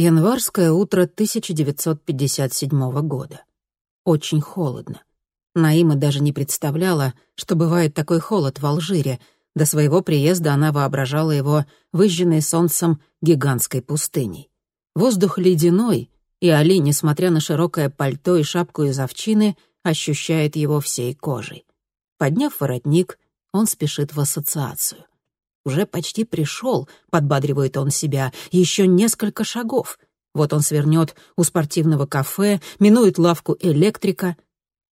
Январское утро 1957 года. Очень холодно. Наима даже не представляла, что бывает такой холод в Алжире. До своего приезда она воображала его выжженной солнцем гигантской пустыней. Воздух ледяной, и Али, несмотря на широкое пальто и шапку из овчины, ощущает его всей кожей. Подняв воротник, он спешит в ассоциацию. Уже почти пришел, подбадривает он себя, еще несколько шагов. Вот он свернет у спортивного кафе, минует лавку электрика.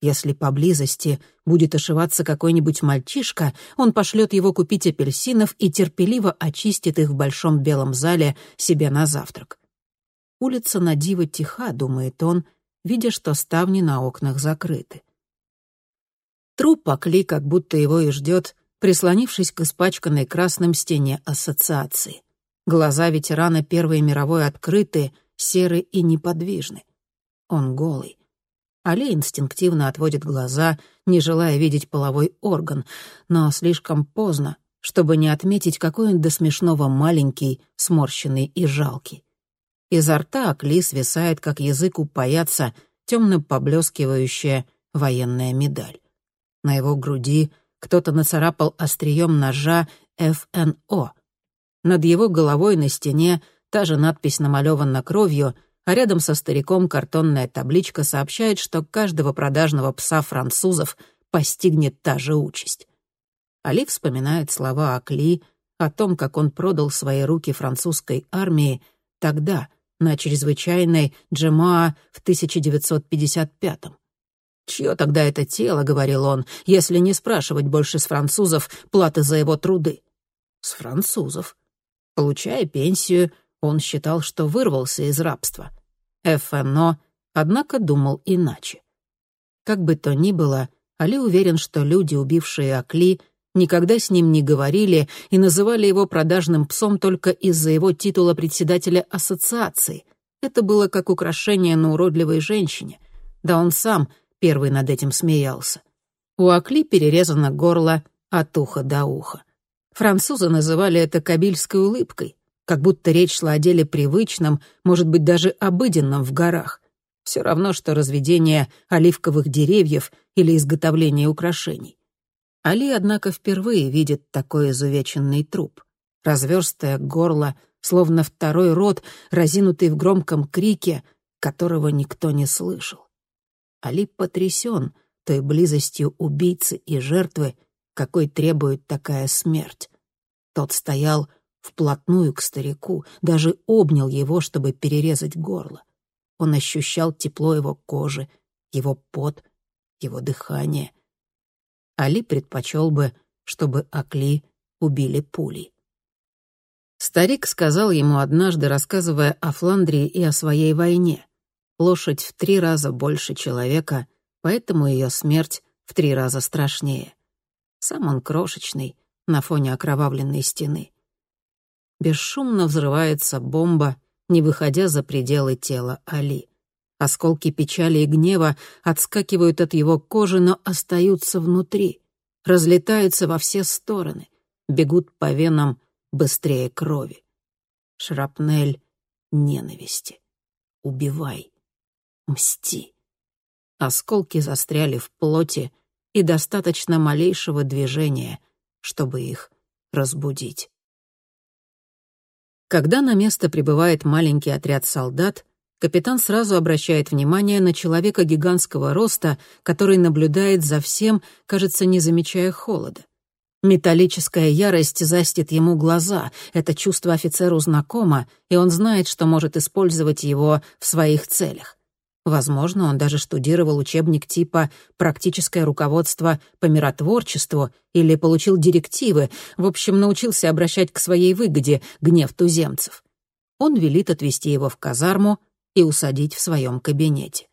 Если поблизости будет ошиваться какой-нибудь мальчишка, он пошлет его купить апельсинов и терпеливо очистит их в большом белом зале себе на завтрак. Улица на диво тиха, думает он, видя, что ставни на окнах закрыты. Труп Акли как будто его и ждет, прислонившись к испачканной красным стене ассоциации. Глаза ветерана Первой мировой открыты, серы и неподвижны. Он голый. Али инстинктивно отводит глаза, не желая видеть половой орган, но слишком поздно, чтобы не отметить, какой он до смешного маленький, сморщенный и жалкий. Изо рта Акли свисает, как язык у паяца, темно поблескивающая военная медаль. На его груди кто-то нацарапал острием ножа «ФНО». Над его головой на стене та же надпись намалевана кровью, а рядом со стариком картонная табличка сообщает, что каждого продажного пса французов постигнет та же участь. Али вспоминает слова Акли о том, как он продал свои руки французской армии тогда, на чрезвычайной Джемаа в 1955-м. «Чье тогда это тело?» — говорил он, «если не спрашивать больше с французов платы за его труды?» «С французов». Получая пенсию, он считал, что вырвался из рабства. ФНО, однако, думал иначе. Как бы то ни было, Али уверен, что люди, убившие Акли, никогда с ним не говорили и называли его продажным псом только из-за его титула председателя ассоциации. Это было как украшение на уродливой женщине. Да он сам первый над этим смеялся. У Акли перерезано горло от уха до уха. Французы называли это кабильской улыбкой, как будто речь шла о деле привычном, может быть, даже обыденном в горах. Все равно, что разведение оливковых деревьев или изготовление украшений. Али, однако, впервые видит такой изувеченный труп. Разверстое горло, словно второй рот, разинутый в громком крике, которого никто не слышал. Али потрясен той близостью убийцы и жертвы, какой требует такая смерть. Тот стоял вплотную к старику, даже обнял его, чтобы перерезать горло. Он ощущал тепло его кожи, его пот, его дыхание. Али предпочел бы, чтобы Акли убили пулей. Старик сказал ему однажды, рассказывая о Фландрии и о своей войне. Лошадь в три раза больше человека, поэтому ее смерть в три раза страшнее. Сам он крошечный, на фоне окровавленной стены. Бесшумно взрывается бомба, не выходя за пределы тела Али. Осколки печали и гнева отскакивают от его кожи, но остаются внутри, разлетаются во все стороны, бегут по венам быстрее крови. Шрапнель ненависти. Убивай. Мсти. Осколки застряли в плоти, и достаточно малейшего движения, чтобы их разбудить. Когда на место прибывает маленький отряд солдат, капитан сразу обращает внимание на человека гигантского роста, который наблюдает за всем, кажется, не замечая холода. Металлическая ярость застит ему глаза. Это чувство офицеру знакомо, и он знает, что может использовать его в своих целях. Возможно, он даже штудировал учебник типа «Практическое руководство по миротворчеству» или получил директивы, в общем, научился обращать к своей выгоде гнев туземцев. Он велит отвезти его в казарму и усадить в своем кабинете.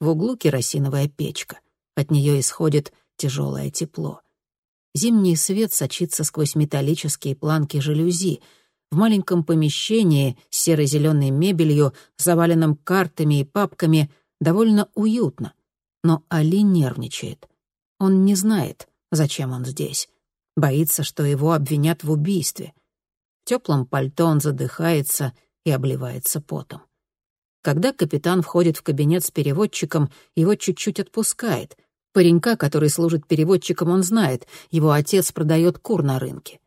В углу керосиновая печка. От нее исходит тяжелое тепло. Зимний свет сочится сквозь металлические планки жалюзи — в маленьком помещении с серо-зеленой мебелью, заваленном картами и папками, довольно уютно. Но Али нервничает. Он не знает, зачем он здесь. Боится, что его обвинят в убийстве. В теплом пальто он задыхается и обливается потом. Когда капитан входит в кабинет с переводчиком, его чуть-чуть отпускает. Паренька, который служит переводчиком, он знает, его отец продает кур на рынке.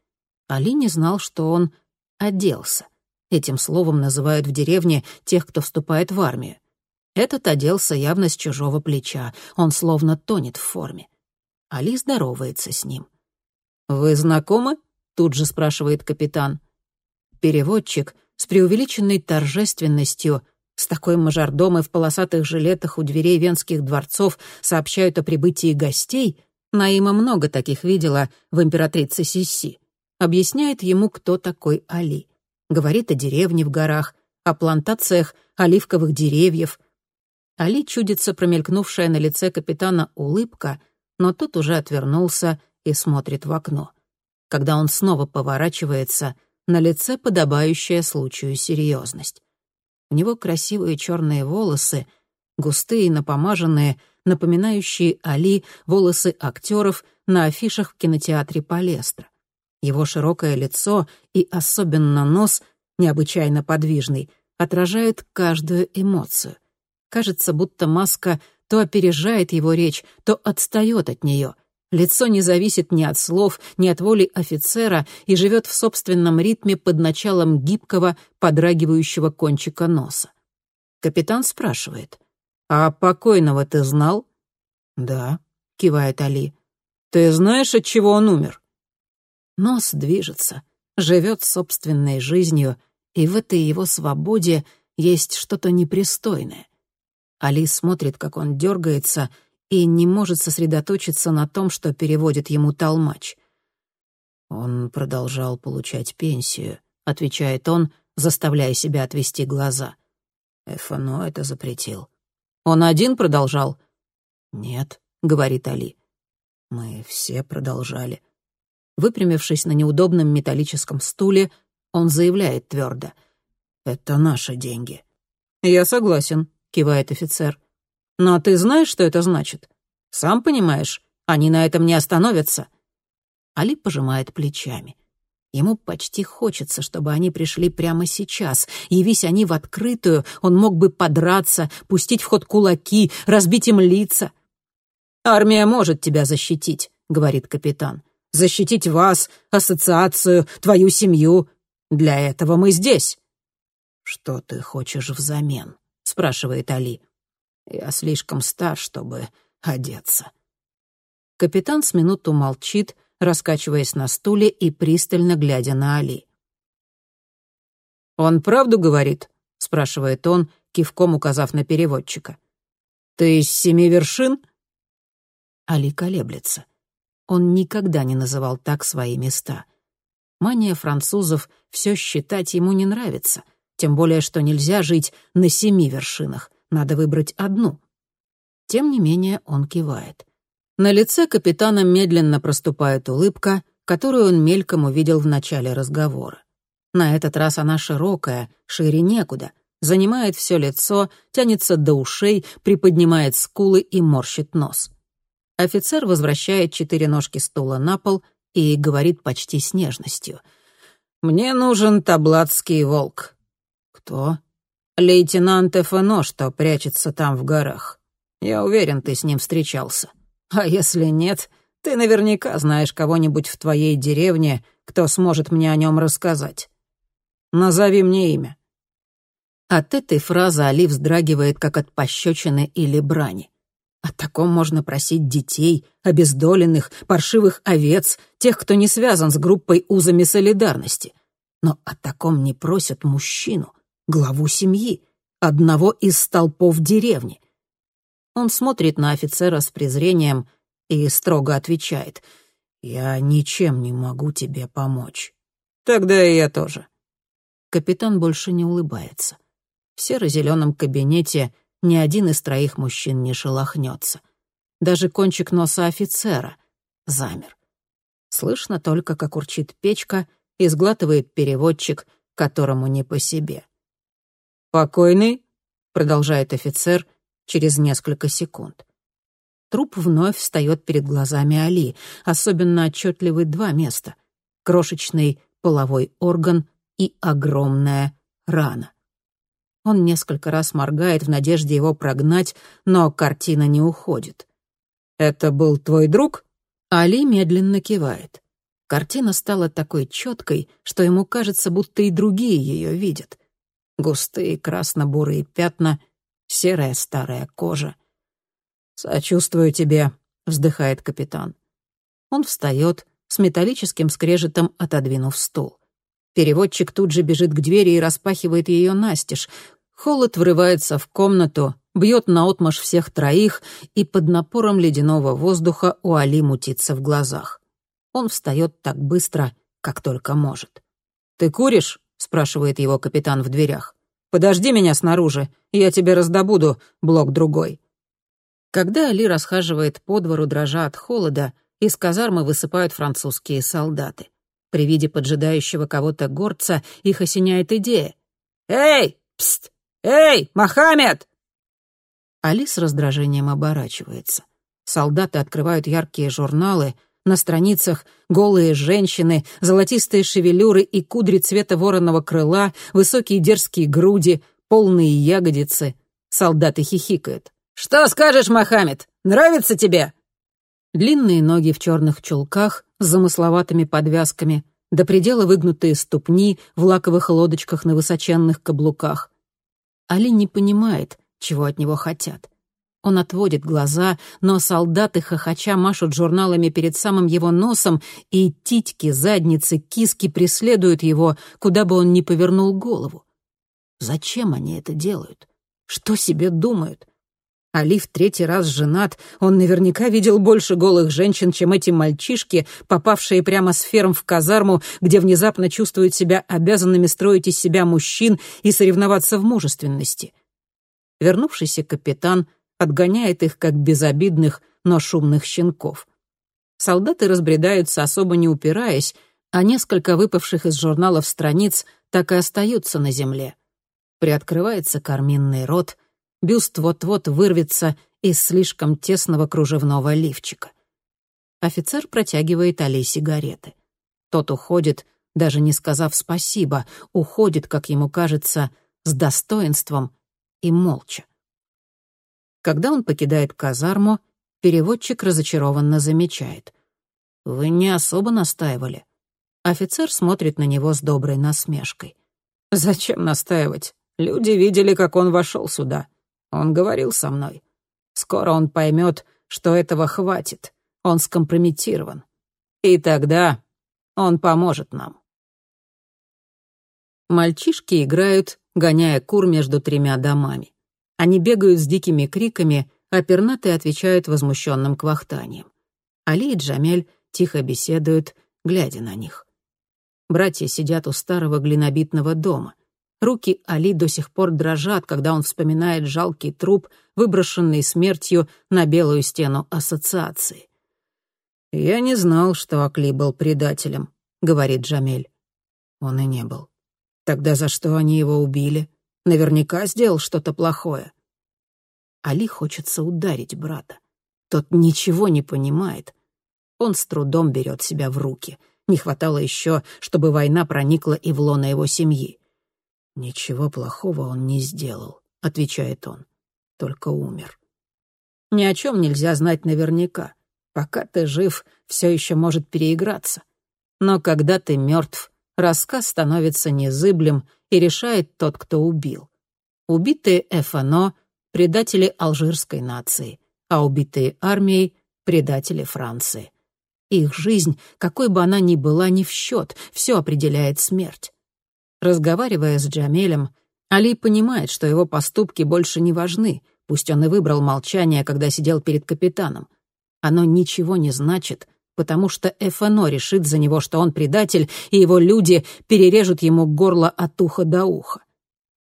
Али не знал, что он оделся. Этим словом называют в деревне тех, кто вступает в армию. Этот оделся явно с чужого плеча, он словно тонет в форме. Али здоровается с ним. «Вы знакомы?» — тут же спрашивает капитан. Переводчик с преувеличенной торжественностью, с такой мажордомой в полосатых жилетах у дверей венских дворцов сообщают о прибытии гостей, Наима много таких видела в императрице Сисси, объясняет ему, кто такой Али. Говорит о деревне в горах, о плантациях оливковых деревьев — Али чудится промелькнувшая на лице капитана улыбка, но тот уже отвернулся и смотрит в окно. Когда он снова поворачивается, на лице подобающая случаю серьезность. У него красивые черные волосы, густые, напомаженные, напоминающие Али волосы актеров на афишах в кинотеатре Палестра. Его широкое лицо и особенно нос, необычайно подвижный, отражают каждую эмоцию — Кажется, будто маска то опережает его речь, то отстает от нее. Лицо не зависит ни от слов, ни от воли офицера и живет в собственном ритме под началом гибкого, подрагивающего кончика носа. Капитан спрашивает. «А покойного ты знал?» «Да», — кивает Али. «Ты знаешь, от чего он умер?» Нос движется, живет собственной жизнью, и в этой его свободе есть что-то непристойное — Али смотрит, как он дергается, и не может сосредоточиться на том, что переводит ему толмач. «Он продолжал получать пенсию», — отвечает он, заставляя себя отвести глаза. Эфано это запретил. «Он один продолжал?» «Нет», — говорит Али. «Мы все продолжали». Выпрямившись на неудобном металлическом стуле, он заявляет твердо. «Это наши деньги». «Я согласен», — кивает офицер. «Но ты знаешь, что это значит? Сам понимаешь, они на этом не остановятся». Али пожимает плечами. Ему почти хочется, чтобы они пришли прямо сейчас. Явись они в открытую, он мог бы подраться, пустить в ход кулаки, разбить им лица. «Армия может тебя защитить», — говорит капитан. «Защитить вас, ассоциацию, твою семью. Для этого мы здесь». «Что ты хочешь взамен?» — спрашивает Али. «Я слишком стар, чтобы одеться». Капитан с минуту молчит, раскачиваясь на стуле и пристально глядя на Али. «Он правду говорит?» — спрашивает он, кивком указав на переводчика. «Ты из семи вершин?» Али колеблется. Он никогда не называл так свои места. Мания французов все считать ему не нравится — тем более, что нельзя жить на семи вершинах, надо выбрать одну. Тем не менее он кивает. На лице капитана медленно проступает улыбка, которую он мельком увидел в начале разговора. На этот раз она широкая, шире некуда, занимает все лицо, тянется до ушей, приподнимает скулы и морщит нос. Офицер возвращает четыре ножки стула на пол и говорит почти с нежностью. «Мне нужен таблатский волк. «Кто?» «Лейтенант ФНО, что прячется там в горах. Я уверен, ты с ним встречался. А если нет, ты наверняка знаешь кого-нибудь в твоей деревне, кто сможет мне о нем рассказать. Назови мне имя». От этой фразы Али вздрагивает, как от пощечины или брани. О таком можно просить детей, обездоленных, паршивых овец, тех, кто не связан с группой узами солидарности. Но о таком не просят мужчину главу семьи, одного из столпов деревни. Он смотрит на офицера с презрением и строго отвечает. «Я ничем не могу тебе помочь». «Тогда и я тоже». Капитан больше не улыбается. В серо-зеленом кабинете ни один из троих мужчин не шелохнется. Даже кончик носа офицера замер. Слышно только, как урчит печка и сглатывает переводчик, которому не по себе. «Покойный?» — продолжает офицер через несколько секунд. Труп вновь встает перед глазами Али, особенно отчетливы два места — крошечный половой орган и огромная рано. Он несколько раз моргает в надежде его прогнать, но картина не уходит. «Это был твой друг?» Али медленно кивает. Картина стала такой четкой, что ему кажется, будто и другие ее видят. Густые красно-бурые пятна, серая старая кожа. «Сочувствую тебе», — вздыхает капитан. Он встает, с металлическим скрежетом отодвинув стул. Переводчик тут же бежит к двери и распахивает ее настежь. Холод врывается в комнату, бьет наотмашь всех троих, и под напором ледяного воздуха у Али мутится в глазах. Он встает так быстро, как только может. «Ты куришь?» — спрашивает его капитан в дверях. «Подожди меня снаружи, я тебе раздобуду блок другой». Когда Али расхаживает по двору, дрожа от холода, из казармы высыпают французские солдаты. При виде поджидающего кого-то горца их осеняет идея. «Эй! Пст! Эй, Мохаммед!» Али с раздражением оборачивается. Солдаты открывают яркие журналы. На страницах голые женщины, золотистые шевелюры и кудри цвета вороного крыла, высокие дерзкие груди, полные ягодицы. Солдаты хихикают. «Что скажешь, Мохаммед? Нравится тебе?» Длинные ноги в черных чулках с замысловатыми подвязками, до предела выгнутые ступни в лаковых лодочках на высоченных каблуках. Али не понимает, чего от него хотят. Он отводит глаза, но солдаты хохоча машут журналами перед самым его носом, и титьки, задницы, киски преследуют его, куда бы он ни повернул голову. Зачем они это делают? Что себе думают? Али в третий раз женат, он наверняка видел больше голых женщин, чем эти мальчишки, попавшие прямо с ферм в казарму, где внезапно чувствуют себя обязанными строить из себя мужчин и соревноваться в мужественности. Вернувшийся капитан отгоняет их как безобидных, но шумных щенков. Солдаты разбредаются, особо не упираясь, а несколько выпавших из журналов страниц так и остаются на земле. Приоткрывается карминный рот — Бюст вот-вот вырвется из слишком тесного кружевного лифчика. Офицер протягивает Али сигареты. Тот уходит, даже не сказав спасибо, уходит, как ему кажется, с достоинством и молча. Когда он покидает казарму, переводчик разочарованно замечает. «Вы не особо настаивали». Офицер смотрит на него с доброй насмешкой. «Зачем настаивать? Люди видели, как он вошел сюда. Он говорил со мной. Скоро он поймет, что этого хватит. Он скомпрометирован. И тогда он поможет нам. Мальчишки играют, гоняя кур между тремя домами. Они бегают с дикими криками, а пернатые отвечают возмущенным квахтанием. Али и Джамель тихо беседуют, глядя на них. Братья сидят у старого глинобитного дома — Руки Али до сих пор дрожат, когда он вспоминает жалкий труп, выброшенный смертью на белую стену ассоциации. «Я не знал, что Акли был предателем», — говорит Джамель. Он и не был. Тогда за что они его убили? Наверняка сделал что-то плохое. Али хочется ударить брата. Тот ничего не понимает. Он с трудом берет себя в руки. Не хватало еще, чтобы война проникла и в лоно его семьи. «Ничего плохого он не сделал», — отвечает он. «Только умер». Ни о чем нельзя знать наверняка. Пока ты жив, все еще может переиграться. Но когда ты мертв, рассказ становится незыблем и решает тот, кто убил. Убитые Эфано — предатели алжирской нации, а убитые армией — предатели Франции. Их жизнь, какой бы она ни была, не в счет, все определяет смерть. Разговаривая с Джамелем, Али понимает, что его поступки больше не важны, пусть он и выбрал молчание, когда сидел перед капитаном. Оно ничего не значит, потому что Эфано решит за него, что он предатель, и его люди перережут ему горло от уха до уха.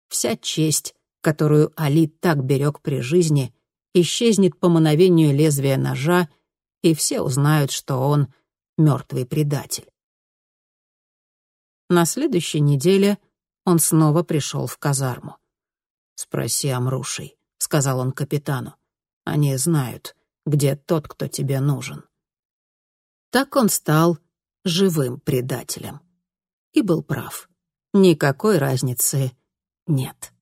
Вся честь, которую Али так берег при жизни, исчезнет по мановению лезвия ножа, и все узнают, что он мертвый предатель. На следующей неделе он снова пришел в казарму. «Спроси Амрушей», — сказал он капитану. «Они знают, где тот, кто тебе нужен». Так он стал живым предателем. И был прав. Никакой разницы нет.